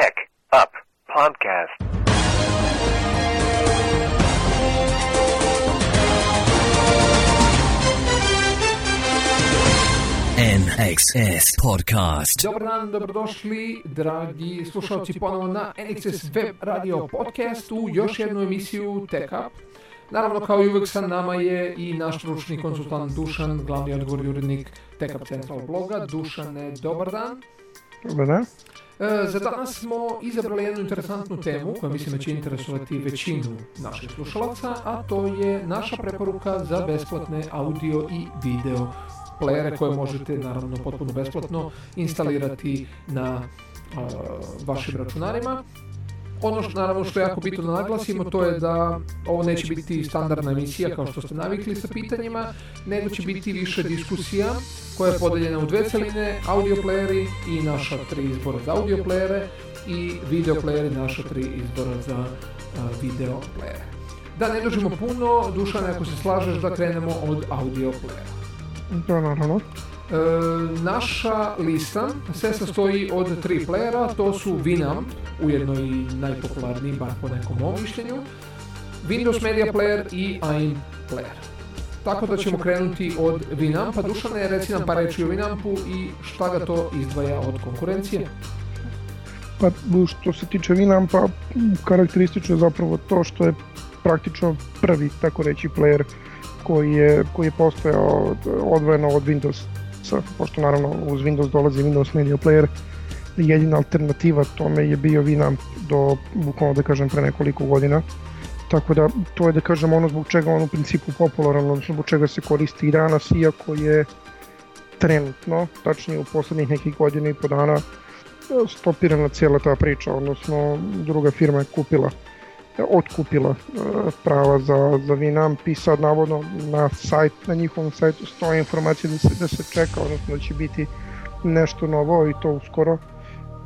Tech Up Podcast. NXS Podcast. Dobar dan, dobrodošli, dragi slušalci, ponovo na NXS Web Radio Podcast u još jednu emisiju Tech Up. Naravno, kao i uvek sa nama je i naš stručni konsultant Dušan, glavni odgovorni urednik Tech Up Central bloga. Dušane, dobar dan. Dobar dan. E, za danas smo izabrali jednu interesantnu temu koja mislim da će interesovati većinu naših slušalaca, a to je naša preporuka za besplatne audio i video playere koje možete naravno potpuno besplatno instalirati na uh, vašim računarima. Ono što naravno što je jako bitno da naglasimo to je da ovo neće biti standardna emisija kao što ste navikli sa pitanjima, nego će biti više diskusija koja je podeljena u dve celine, audio playeri i naša tri izbora za audio playere i video playeri naša tri izbora za video playere. Da ne dužimo puno, Dušan, ako se slažeš da krenemo od audio playera. Da, naravno. E, naša lista se sastoji od tri playera, to su Winamp, ujedno i najpopularniji, bar po nekom mom mišljenju, Windows Media Player i AIM Player. Tako da ćemo krenuti od Winampa. Dušane, reci nam par reći o Winampu i šta ga to izdvaja od konkurencije. Pa što se tiče Winampa, karakteristično je zapravo to što je praktično prvi, tako reći, player koji je, koji je postojao odvojeno od Windows, pošto naravno uz Windows dolazi Windows Media Player, jedina alternativa tome je bio Winamp do, bukvalno da kažem, pre nekoliko godina. Tako da to je da kažem ono zbog čega on u principu popularan, odnosno zbog čega se koristi i danas, iako je trenutno, tačnije u poslednjih nekih godina i po dana, stopirana cijela ta priča, odnosno druga firma je kupila otkupila e, prava za, za Winamp i sad navodno na sajt, na njihovom sajtu stoje informacije da se, da se čeka, odnosno da će biti nešto novo i to uskoro.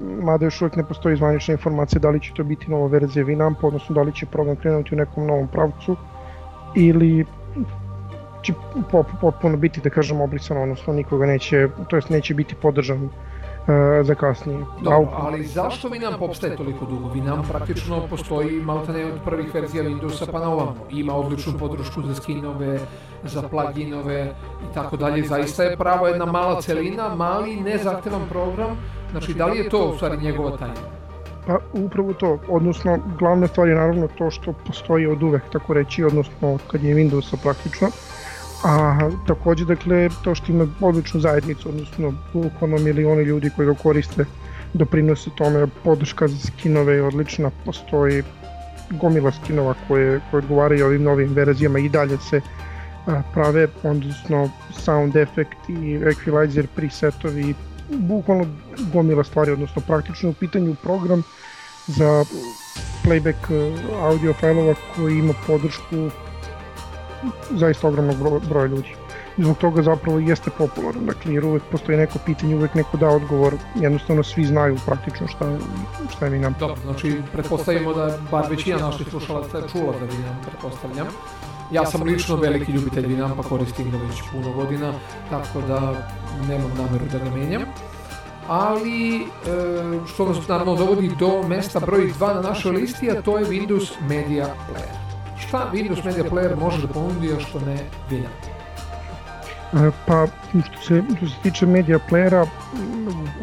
Mada još uvijek ne postoji zvanična informacija da li će to biti nova verzija Winamp, odnosno da li će program krenuti u nekom novom pravcu ili će potpuno biti, da kažem, obrisano, odnosno nikoga neće, to jest neće biti podržan E, za kasnije. Dobro, ali zašto Winamp opstaje toliko dugo? Winamp praktično postoji maltene od prvih verzija Windowsa pa na ovamo. Ima odličnu podršku za skinove, za pluginove i tako dalje. Zaista je pravo jedna mala celina, mali, nezahtevan program. Znači, da li je to u stvari njegova tajna? Pa upravo to, odnosno glavna stvar je naravno to što postoji od uvek, tako reći, odnosno kad je Windowsa praktično A takođe, dakle, to što ima odličnu zajednicu, odnosno bukvalno milioni ljudi koji ga koriste, doprinose tome, podrška za skinove je odlična, postoji gomila skinova koje, koje odgovaraju ovim novim verzijama i dalje se a, prave, odnosno sound effect i equalizer presetovi, bukvalno gomila stvari, odnosno praktično u pitanju program za playback audio failova koji ima podršku zaista ogromnog broja ljudi. I zbog toga zapravo jeste popularan, dakle jer uvek postoji neko pitanje, uvek neko da odgovor, jednostavno svi znaju praktično šta, šta je Winamp. Dobro, znači pretpostavimo da bar većina naših slušalaca je čula za Winamp, pretpostavljam. Ja sam lično veliki ljubitelj Winampa, koristim ga već puno godina, tako da nemam nameru da ga menjam ali e, što nas naravno dovodi do mesta broj 2 na našoj listi, a to je Windows Media Player šta Windows Media Player može da ponudi, a što ne Winamp? E, pa, što se, što se tiče Media Playera,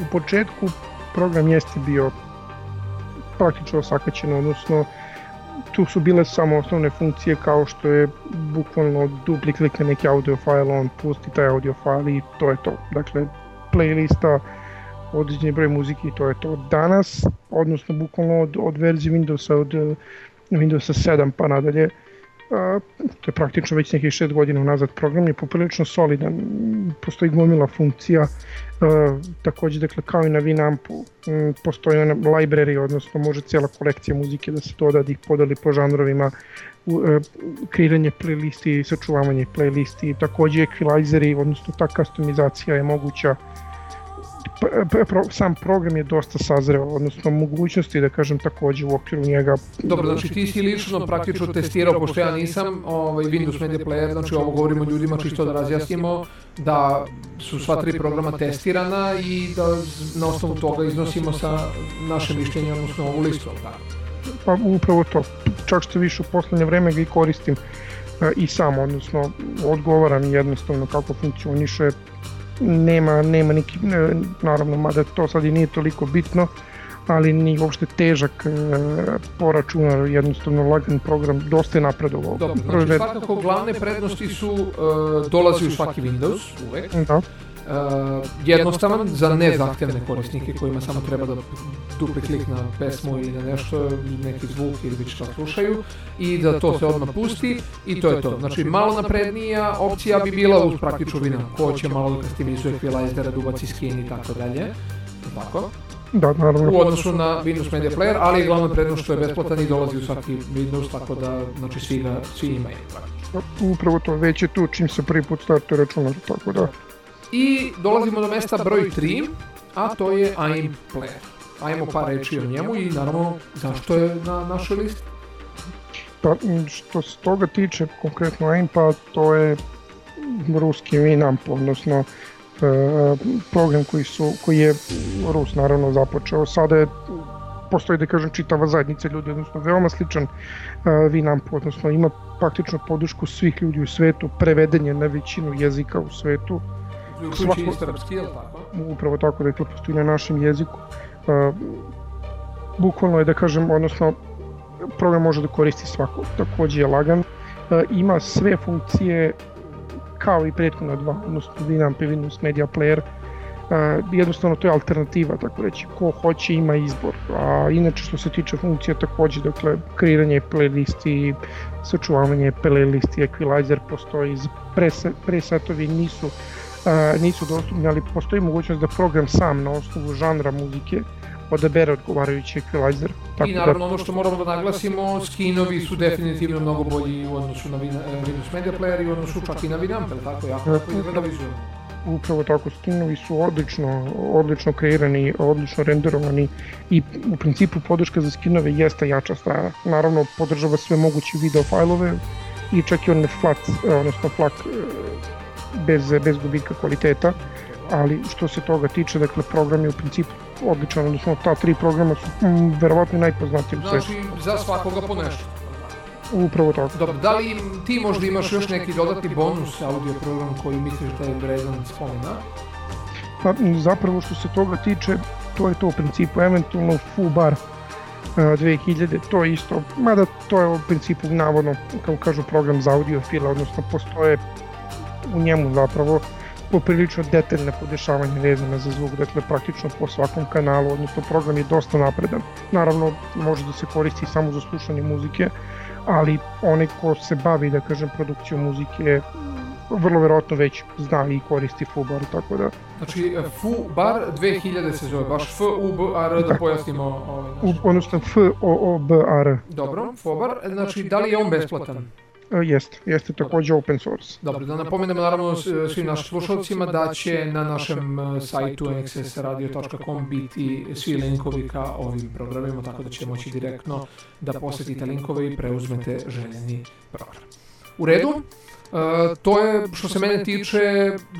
u početku program jeste bio praktično osakaćen, odnosno tu su bile samo osnovne funkcije kao što je bukvalno dupli klik na neki audio file, on pusti taj audio file i to je to. Dakle, playlista, određeni broj muzike i to je to. Danas, odnosno bukvalno od, od verzije Windowsa, od Windowsa 7 pa nadalje, a, to je praktično već nekih 6 godina unazad program je poprilično solidan, postoji gomila funkcija, a, takođe dakle kao i na Winampu postoji ona library, odnosno može cijela kolekcija muzike da se doda, da ih podeli po žanrovima, kreiranje playlisti, sačuvavanje playlisti, takođe equalizeri, odnosno ta customizacija je moguća pro, sam program je dosta sazreo, odnosno mogućnosti da kažem takođe u okviru njega. Dobro, znači ti si lično praktično testirao, pošto ja nisam ovaj, Windows Media Player, znači ovo govorimo ljudima čisto da razjasnimo da su sva tri programa testirana i da na osnovu toga iznosimo sa naše mišljenje, odnosno ovu listu, ali tako? Pa upravo to, čak što više u poslednje vreme ga i koristim e, i sam, odnosno odgovara mi jednostavno kako funkcioniše, nema, nema neki, ne, naravno, mada to sad i nije toliko bitno, ali ni uopšte težak e, po računaru, jednostavno lagan program, dosta je napredovao. Dobro, znači svakako glavne prednosti su uh, dolazi u svaki Windows, uvek. Da. Uh, jednostavan za nezahtevne korisnike kojima samo treba da dupli klik na pesmu ili na nešto, neki zvuk ili već šta slušaju i da to se odmah pusti i to je to. Znači malo naprednija opcija bi bila uz praktičnu vina, ko će malo da customizuje equalizera, da ubaci skin i tako dalje. Tako? Da, naravno. U odnosu na Windows Media Player, ali je glavna prednost što je besplatan i dolazi u svaki Windows, tako da znači, svi, ga, svi imaju. Upravo to, već je tu čim se prvi put startuje računar, tako da. I dolazimo do mesta broj 3, a to je AIM Player. Ajmo par reči o njemu i naravno zašto je na našoj listi. Pa što se toga tiče konkretno AIM, pa to je ruski Winamp, odnosno e, program koji, su, koji je Rus naravno započeo. Sada je postoji da kažem čitava zajednica ljudi, odnosno veoma sličan uh, Winamp, odnosno ima praktično podršku svih ljudi u svetu, preveden je na većinu jezika u svetu. Svako, i srpski, je tako? Upravo tako da je to postoji na našem jeziku. Uh, bukvalno je da kažem, odnosno program može da koristi svako, takođe je lagan, uh, ima sve funkcije kao i prethodna dva, odnosno Winamp i Windows Media Player, uh, jednostavno to je alternativa, tako reći, ko hoće ima izbor, a inače što se tiče funkcija takođe, dakle, kreiranje playlisti, sačuvavanje playlisti, equalizer postoji, presetovi nisu uh, nisu dostupni, ali postoji mogućnost da program sam na osnovu žanra muzike odabere odgovarajući equalizer. Tako I naravno da... ono što moramo da naglasimo, skinovi su definitivno mnogo bolji u odnosu na Windows Media Player i u odnosu čak i na Winamp, tako jako izgleda vizualno. Upravo tako, skinovi su odlično, odlično kreirani, odlično renderovani i u principu podrška za skinove jeste jača strana. Naravno podržava sve moguće video fajlove i čak i one flat, odnosno flak bez, bez gubika kvaliteta, ali što se toga tiče, dakle program je u principu odličan, odnosno ta tri programa su m, verovatno najpoznatiji u svetu. Znači za svakoga po nešto. Upravo tako. Dobro, da li ti možda imaš još neki dodatni bonus audio program koji misliš da je vredan spomena? Pa zapravo što se toga tiče, to je to u principu, eventualno bar 2000, to je isto, mada to je u principu navodno, kao kažu, program za audiofile, odnosno postoje u njemu zapravo poprilično detaljne podešavanje vezane za zvuk, dakle praktično po svakom kanalu, odnosno program je dosta napredan. Naravno, može da se koristi samo za slušanje muzike, ali onaj ko se bavi, da kažem, produkcijom muzike vrlo verovatno već zna i koristi FUBAR, tako da... Znači, FUBAR 2000 se zove, baš F-U-B-A-R, da, da pojasnimo ovaj naš... Odnosno F-O-O-B-A-R. Dobro, FUBAR, znači, da li je on besplatan? E, jeste, jeste takođe open source. Dobro, da napomenemo naravno svim našim slušalcima da će na našem e, sajtu nxsradio.com biti svi linkovi ka ovim programima, tako da će moći direktno da posetite linkove i preuzmete željeni program. U redu, Uh, to je što se mene tiče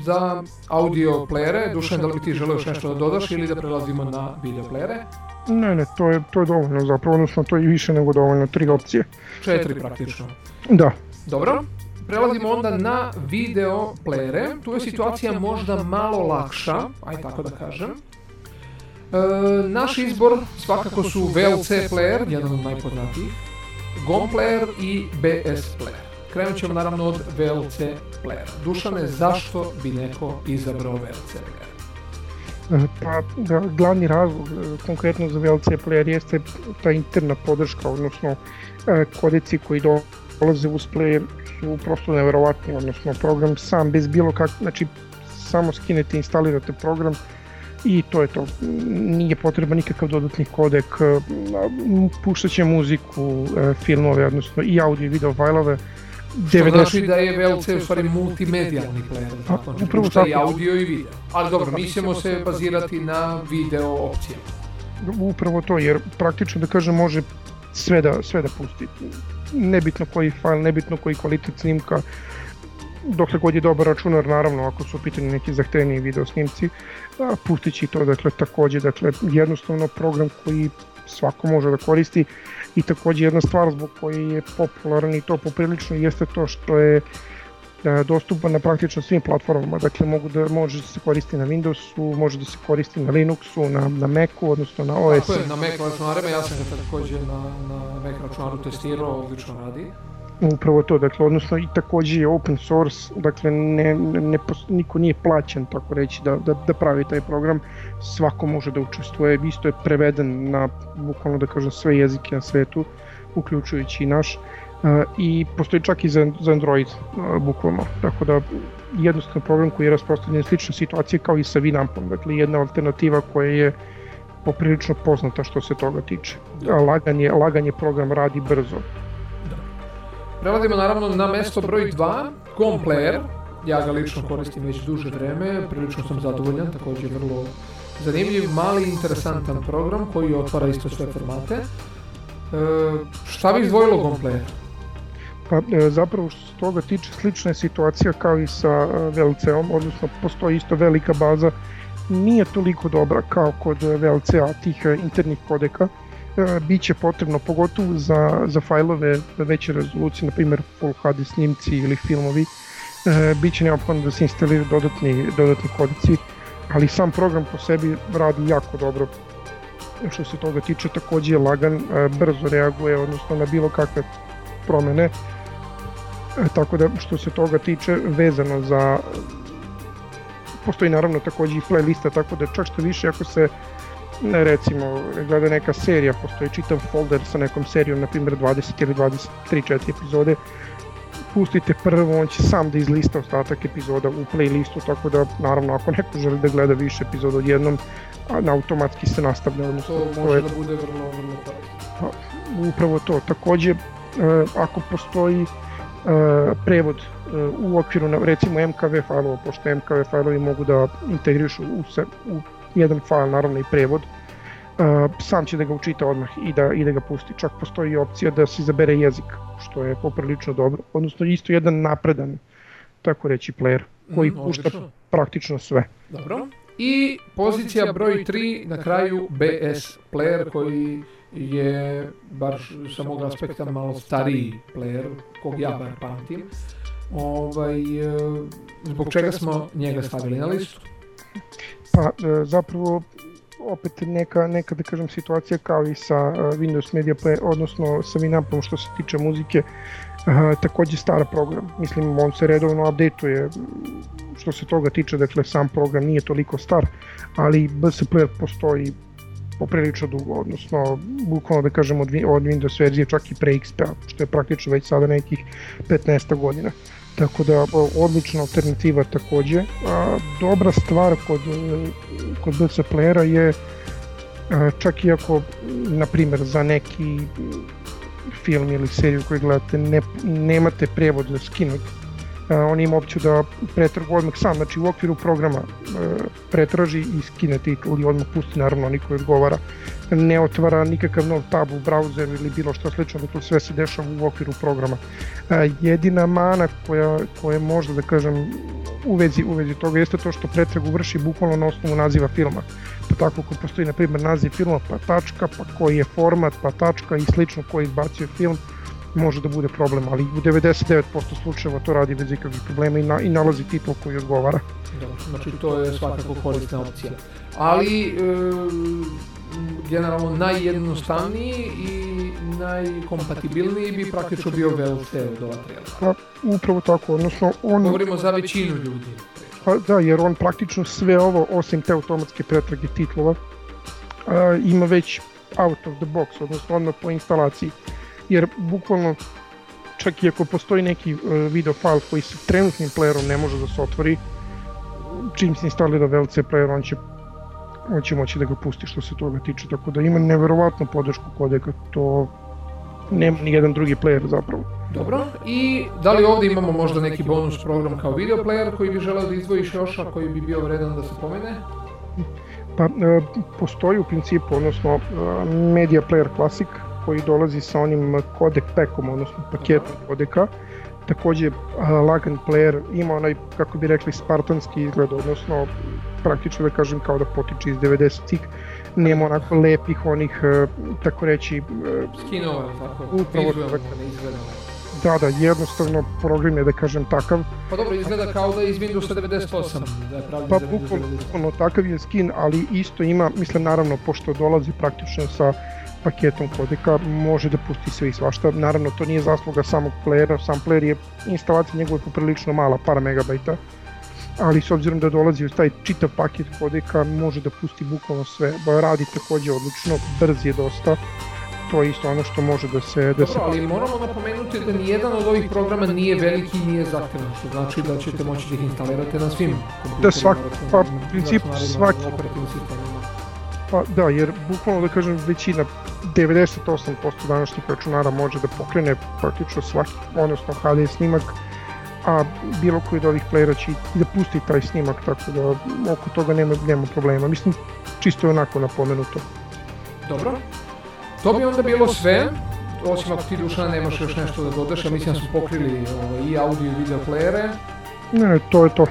za audio playere. Dušan, da li bi ti želeo još nešto da dodaš ili da prelazimo na video playere? Ne, ne, to je, to je dovoljno zapravo, odnosno to je više nego dovoljno, tri opcije. Četiri praktično. Da. Dobro. Prelazimo onda na video playere. Tu je situacija možda malo lakša, aj tako da kažem. E, naš izbor svakako su VLC player, jedan od najpoznatijih, GOM player i BS player. Krenut ćemo naravno od VLC playera. Dušane, zašto bi neko izabrao VLC player? Pa, da, glavni razlog e, konkretno za VLC player jeste ta interna podrška, odnosno e, kodici koji do, dolaze uz player su prosto neverovatni, odnosno program sam bez bilo kak, znači samo skinete, instalirate program i to je to. Nije potreban nikakav dodatni kodek, puštat će muziku, e, filmove, odnosno i audio i video fajlove, Što 90 znači da je VLC u stvari multimedijalni player, Pa, upravo pušta i tako. audio i video. Ali dobro, mi ćemo se bazirati na video opcije. upravo to, jer praktično da kažem može sve da, sve da pusti. Nebitno koji fajl, nebitno koji kvalitet snimka, dokle god je dobar računar, naravno ako su u pitanju neki zahtevniji video snimci, pustit će to, dakle takođe, dakle jednostavno program koji svako može da koristi i takođe jedna stvar zbog koje je popularan i to poprilično jeste to što je e, dostupan na praktično svim platformama, dakle mogu da, može da se koristi na Windowsu, može da se koristi na Linuxu, na, na Macu, odnosno na OS. Tako je, na Mac računarima, ja sam ga takođe na, na Mac računaru testirao, odlično radi. Upravo to, dakle, odnosno i takođe je open source, dakle ne, ne, niko nije plaćen, tako reći, da, da, da pravi taj program, svako može da učestvuje, isto je preveden na, bukvalno da kažem, sve jezike na svetu, uključujući i naš, e, i postoji čak i za, za Android, e, bukvalno, tako da jednostavno program koji je rasprostavljen slična situacija kao i sa Winampom, dakle jedna alternativa koja je poprilično poznata što se toga tiče. A Lagan je, lagan je program, radi brzo. Prelazimo naravno na mesto broj 2, Com Player. Ja ga lično koristim već duže vreme, prilično sam zadovoljan, takođe vrlo zanimljiv, mali, interesantan program koji otvara isto sve formate. E, šta bi izdvojilo Com Player? Pa e, zapravo što se toga tiče slična je situacija kao i sa e, VLC-om, odnosno postoji isto velika baza, nije toliko dobra kao kod VLC-a tih e, internih kodeka, biće potrebno pogotovo za, za fajlove veće rezolucije, na primjer Full HD snimci ili filmovi, biće neophodno da se instaliraju dodatni, dodatni kodici, ali sam program po sebi radi jako dobro. Što se toga tiče takođe je lagan, brzo reaguje odnosno na bilo kakve promene tako da što se toga tiče vezano za postoji naravno takođe i playlista tako da čak što više ako se ne, recimo gleda neka serija postoji čitav folder sa nekom serijom na primjer 20 ili 23 4 epizode pustite prvo, on će sam da izlista ostatak epizoda u playlistu, tako da naravno ako neko želi da gleda više epizoda odjednom, a, na automatski se nastavlja, odnosno To to može je da bude vrlo, vrlo korisno. upravo to. Takođe, e, ako postoji e, prevod e, u okviru na, recimo MKV failova, pošto MKV failovi mogu da integrišu u, se, u jedan fail, naravno i prevod, e, sam će da ga učita odmah i da, i da ga pusti. Čak postoji i opcija da se izabere jezik, što je poprilično dobro, odnosno isto jedan napredan, tako reći, player, koji Mm, pušta odlično. praktično sve. Dobro. I pozicija broj 3 na kraju BS player koji je bar sa mog aspekta malo stariji player, kog ja bar pamtim. Ovaj, e, zbog čega smo njega stavili na listu? Pa e, zapravo opet neka, neka da kažem situacija kao i sa e, Windows Media Player, odnosno sa Winampom što se tiče muzike, takođe star program. Mislim, on se redovno updateuje što se toga tiče, dakle sam program nije toliko star, ali BS Player postoji poprilično dugo, odnosno bukvalno da kažem od, od Windows verzije čak i pre XP-a, što je praktično već sada nekih 15 godina. Tako da odlična alternativa takođe. A, dobra stvar kod, kod BC playera je čak i ako, na primjer, za neki film ili seriju koju gledate ne, nemate prevod za skinut, on ima opciju da pretrgu odmah sam, znači u okviru programa e, pretraži i skine titul i odmah pusti naravno oni koji odgovara. Ne otvara nikakav nov tab u brauzeru ili bilo što slično, dakle sve se dešava u okviru programa. A, jedina mana koja, koja možda da kažem u vezi, u vezi toga jeste to što pretragu vrši bukvalno na osnovu naziva filma. Pa tako ako postoji na primjer naziv filma pa tačka, pa koji je format, pa tačka i slično koji izbacio film, može da bude problem, ali u 99% slučajeva to radi bez ikakvih problema i, na, i nalazi titul koji odgovara. Dobro, znači to je svakako korisna opcija. Ali, e, generalno najjednostavniji i najkompatibilniji bi praktično bio VLC od ova trijela. Pa, upravo tako, odnosno on... Govorimo za većinu ljudi. Pa da, jer on praktično sve ovo, osim te automatske pretrage titlova, a, ima već out of the box, odnosno odmah po instalaciji. Jer bukvalno, čak i ako postoji neki e, video file koji sa trenutnim playerom ne može da se otvori, čim se instalira VLC player, on će on će moći da ga pusti što se toga tiče, tako da ima neverovatnu podršku kodeka, to nema ni jedan drugi player zapravo. Dobro, i da li ovdje imamo možda neki bonus program kao video player koji bi želeo da izdvojiš još, a koji bi bio vredan da se pomene? Pa, e, postoji u principu, odnosno e, Media Player Classic koji dolazi sa onim codec packom, odnosno paketom kodeka. Takođe, e, Lagan Player ima onaj, kako bi rekli, spartanski izgled, odnosno praktično da kažem kao da potiče iz 90-ih, nema onako lepih onih, tako reći... Skinova, tako, upravo, vizualno izgleda. Da, da, jednostavno program je da kažem takav. Pa dobro, izgleda kao da je iz Windowsa 98, da je pa, za bukvalno, Windows 98. bukvalno takav je skin, ali isto ima, mislim naravno, pošto dolazi praktično sa paketom kodeka, može da pusti sve i svašta. Naravno, to nije zasluga samog playera, sam player je, instalacija njegove poprilično mala, par megabajta, ali s obzirom da dolazi uz taj čitav paket kodeka, može da pusti bukvalno sve. Radi takođe odlično, brz je dosta, to je isto ono što može da se... Da se... Dobro, ali moramo napomenuti da nijedan od ovih programa nije veliki i nije zahtevan, što znači da ćete moći da ih instalirate na svim kompjuterima. Da svak, pa, u računarima, svaki. Pa da, jer bukvalno da kažem većina, 98% današnjih računara može da pokrene praktično svaki, odnosno HD snimak, a bilo koji od ovih playera će da pusti taj snimak, tako da oko toga nema, nema problema. Mislim, čisto je onako napomenuto. Dobro. To bi onda bilo sve. Osim ako ti Dušana nemaš još nešto da dodaš, ja mislim da smo pokrili ovaj, i audio i video playere. Ne, to je to.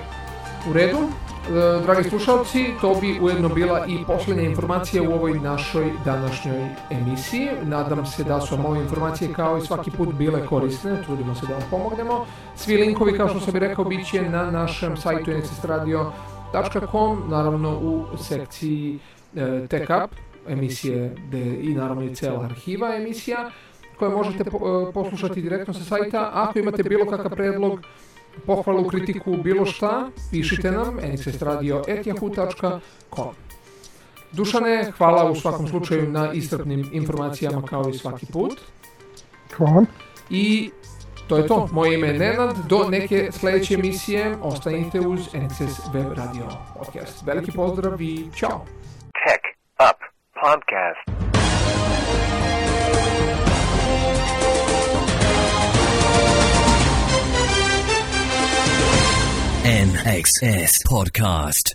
U redu. E, dragi slušalci, to bi ujedno bila i poslednja informacija u ovoj našoj današnjoj emisiji. Nadam se da su vam ove informacije kao i svaki put bile korisne, trudimo se da vam pomognemo. Svi linkovi, kao što sam i rekao, bit će na našem sajtu nxstradio.com, naravno u sekciji e, Tech Up, emisije de, i naravno i cela arhiva emisija koje možete po, e, poslušati direktno sa sajta. Ako imate bilo kakav predlog, pohvalu, kritiku, bilo šta, pišite nam nxstradio.yahoo.com Dušane, hvala u svakom slučaju na istrpnim informacijama kao i svaki put. Hvala. I to je to. Moje ime je Nenad. Do neke sledeće emisije ostanite uz NXS Web Radio Podcast. Veliki pozdrav i čao! Tech Up Podcast. NXS Podcast.